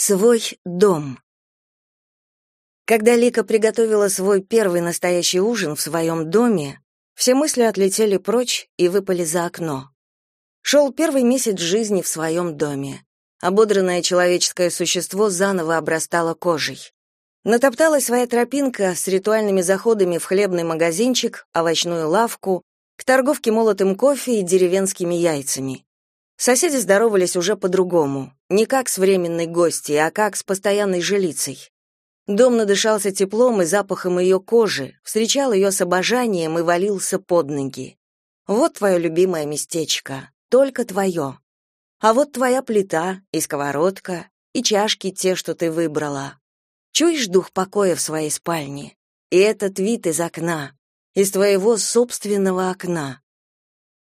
Свой дом. Когда Лика приготовила свой первый настоящий ужин в своем доме, все мысли отлетели прочь и выпали за окно. Шел первый месяц жизни в своем доме. Ободранное человеческое существо заново обрастало кожей. Натопталась своя тропинка с ритуальными заходами в хлебный магазинчик, овощную лавку, к торговке молотым кофе и деревенскими яйцами. Соседи здоровались уже по-другому, не как с временной гостьей, а как с постоянной жилицей. Дом надышался теплом и запахом ее кожи, встречал ее с обожанием и валился под ноги. Вот твое любимое местечко, только твое. А вот твоя плита и сковородка, и чашки те, что ты выбрала. Чуешь дух покоя в своей спальне? И этот вид из окна, из твоего собственного окна.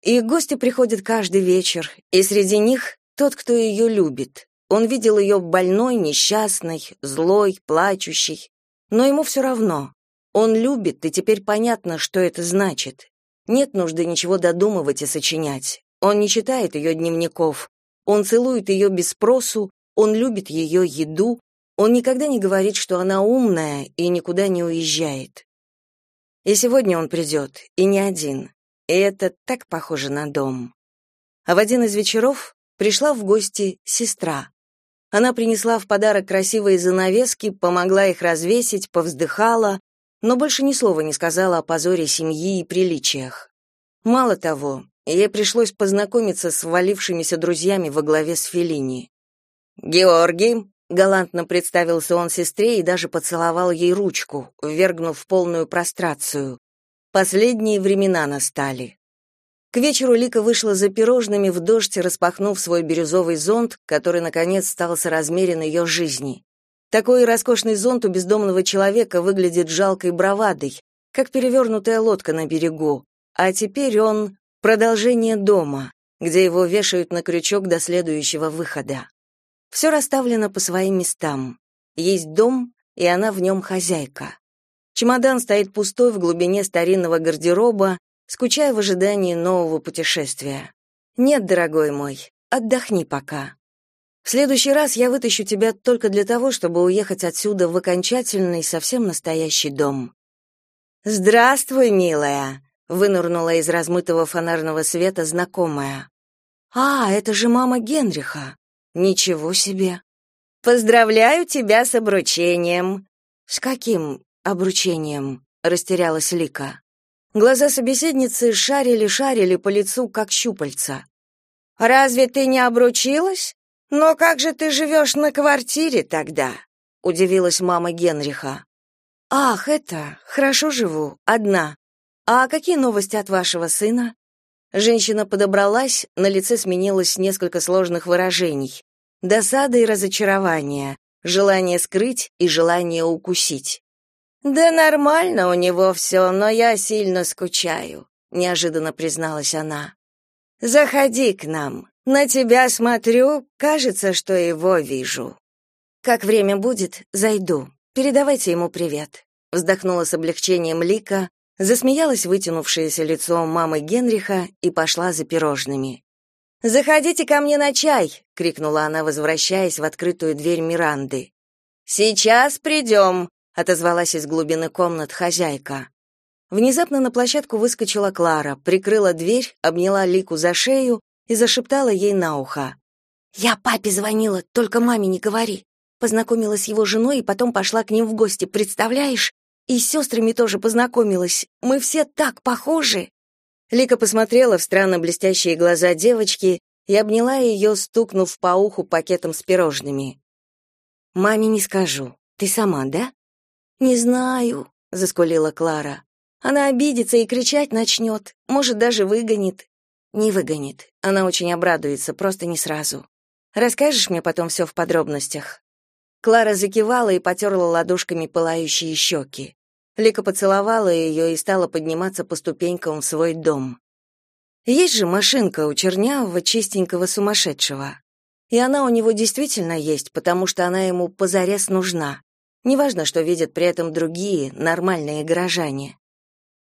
И гости приходят каждый вечер, и среди них тот, кто ее любит. Он видел ее больной, несчастной, злой, плачущей. Но ему все равно. Он любит, и теперь понятно, что это значит. Нет нужды ничего додумывать и сочинять. Он не читает ее дневников. Он целует ее без спросу, он любит ее еду, он никогда не говорит, что она умная и никуда не уезжает. И сегодня он придет, и не один. И это так похоже на дом. А в один из вечеров пришла в гости сестра. Она принесла в подарок красивые занавески, помогла их развесить, повздыхала, но больше ни слова не сказала о позоре семьи и приличиях. Мало того, ей пришлось познакомиться с валившимися друзьями во главе с Феллини. «Георгий», — галантно представился он сестре и даже поцеловал ей ручку, ввергнув в полную прострацию. Последние времена настали. К вечеру Лика вышла за пирожными в дождь, распахнув свой бирюзовый зонт, который, наконец, стал соразмерен ее жизни. Такой роскошный зонт у бездомного человека выглядит жалкой бравадой, как перевернутая лодка на берегу, а теперь он — продолжение дома, где его вешают на крючок до следующего выхода. Все расставлено по своим местам. Есть дом, и она в нем хозяйка. Чемодан стоит пустой в глубине старинного гардероба, скучая в ожидании нового путешествия. Нет, дорогой мой, отдохни пока. В следующий раз я вытащу тебя только для того, чтобы уехать отсюда в окончательный, совсем настоящий дом. Здравствуй, милая, вынырнула из размытого фонарного света знакомая. А, это же мама Генриха. Ничего себе. Поздравляю тебя с обручением. С каким обручением, растерялась Лика. Глаза собеседницы шарили-шарили по лицу, как щупальца. «Разве ты не обручилась? Но как же ты живешь на квартире тогда?» — удивилась мама Генриха. «Ах, это, хорошо живу, одна. А какие новости от вашего сына?» Женщина подобралась, на лице сменилось несколько сложных выражений. Досада и разочарование, желание скрыть и желание укусить. Да нормально у него все, но я сильно скучаю, неожиданно призналась она. Заходи к нам. На тебя смотрю, кажется, что его вижу. Как время будет, зайду. Передавайте ему привет. Вздохнула с облегчением Лика, засмеялась вытянувшееся лицо мамы Генриха и пошла за пирожными. Заходите ко мне на чай, крикнула она, возвращаясь в открытую дверь Миранды. Сейчас придем», отозвалась из глубины комнат хозяйка. Внезапно на площадку выскочила Клара, прикрыла дверь, обняла Лику за шею и зашептала ей на ухо. «Я папе звонила, только маме не говори. Познакомилась с его женой и потом пошла к ним в гости, представляешь? И с сестрами тоже познакомилась. Мы все так похожи!» Лика посмотрела в странно блестящие глаза девочки и обняла ее, стукнув по уху пакетом с пирожными. «Маме не скажу. Ты сама, да?» «Не знаю», — заскулила Клара. «Она обидится и кричать начнет, может, даже выгонит». «Не выгонит. Она очень обрадуется, просто не сразу. Расскажешь мне потом все в подробностях?» Клара закивала и потерла ладошками пылающие щеки. Лика поцеловала ее и стала подниматься по ступенькам в свой дом. Есть же машинка у чернявого, чистенького сумасшедшего. И она у него действительно есть, потому что она ему позарез нужна. Неважно, что видят при этом другие, нормальные горожане.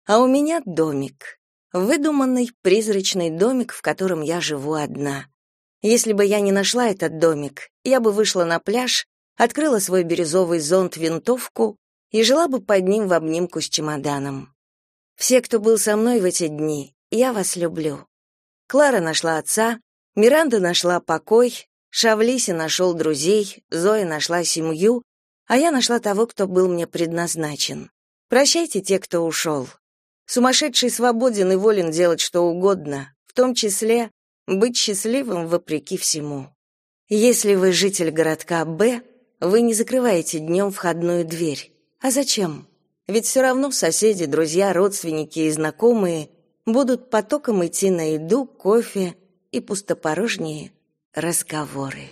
А у меня домик. Выдуманный, призрачный домик, в котором я живу одна. Если бы я не нашла этот домик, я бы вышла на пляж, открыла свой бирюзовый зонт-винтовку и жила бы под ним в обнимку с чемоданом. Все, кто был со мной в эти дни, я вас люблю. Клара нашла отца, Миранда нашла покой, Шавлиси нашел друзей, Зоя нашла семью, а я нашла того, кто был мне предназначен. Прощайте те, кто ушел. Сумасшедший свободен и волен делать что угодно, в том числе быть счастливым вопреки всему. Если вы житель городка Б, вы не закрываете днем входную дверь. А зачем? Ведь все равно соседи, друзья, родственники и знакомые будут потоком идти на еду, кофе и пустопорожние разговоры.